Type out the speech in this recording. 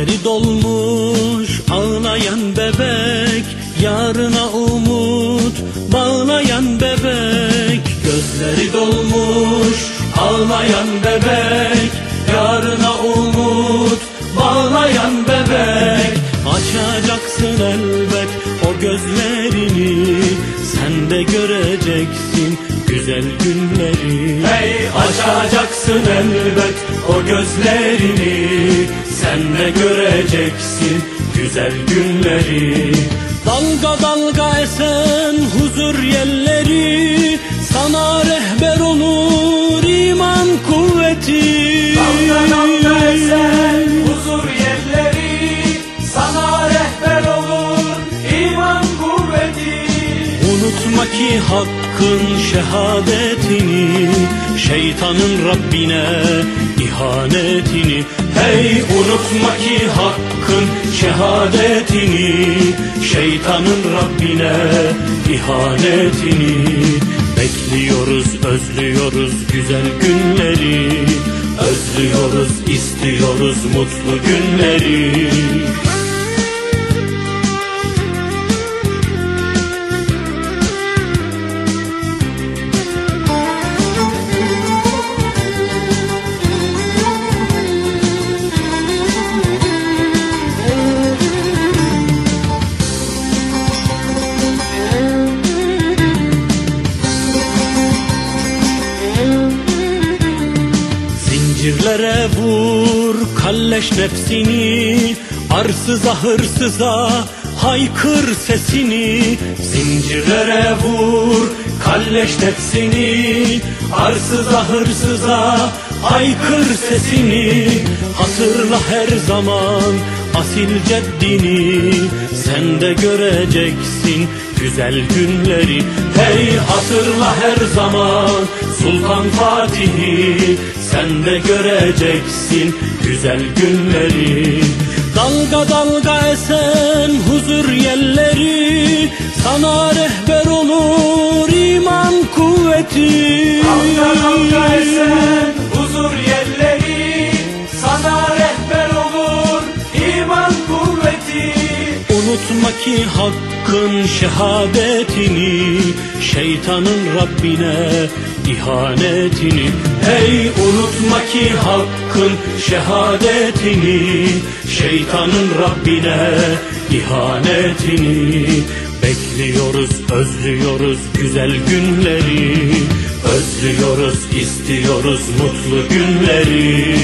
Gözleri dolmuş ağlayan bebek Yarına umut bağlayan bebek. Gözleri dolmuş ağlayan bebek Yarına umut bağlayan bebek. Açacaksın elbet o gözlerini Sen de göreceksin güzel günleri. Hey açacaksın elbet o gözlerini. Sen de göreceksin güzel günleri. Dalga dalga esen huzur yelleri Sana rehber olur ki hakkın şehadetini Şeytanın Rabbine ihanetini. Hey unutma ki hakkın şehadetini Şeytanın Rabbine ihanetini. Bekliyoruz, özlüyoruz güzel günleri Özlüyoruz, istiyoruz mutlu günleri Zincirlere vur kalleş nefsini Arsıza hırsıza haykır sesini. Zincirlere vur kalleş nefsini Arsıza hırsıza haykır sesini. Hatırla her zaman asil ceddini Sen de göreceksin güzel günleri. Hey hatırla her zaman Sultan Fatih'i. Sen de göreceksin güzel günleri. Dalga dalga esen huzur yelleri Sana rehber olur iman kuvveti. Dalga dalga Unutma ki hakkın şehadetini Şeytanın Rabbine ihanetini. Hey unutma ki hakkın şehadetini Şeytanın Rabbine ihanetini. Bekliyoruz, özlüyoruz güzel günleri Özlüyoruz, istiyoruz mutlu günleri